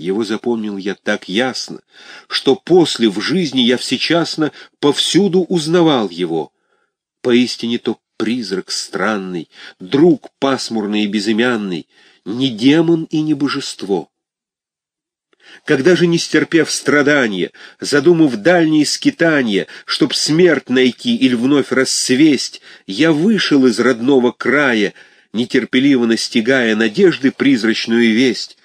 Его запомнил я так ясно, что после в жизни я всечасно повсюду узнавал его. Поистине то призрак странный, друг пасмурный и безымянный, не демон и не божество. Когда же, не стерпев страдания, задумав дальние скитания, чтоб смерть найти или вновь рассвесть, я вышел из родного края, нетерпеливо настигая надежды призрачную весть,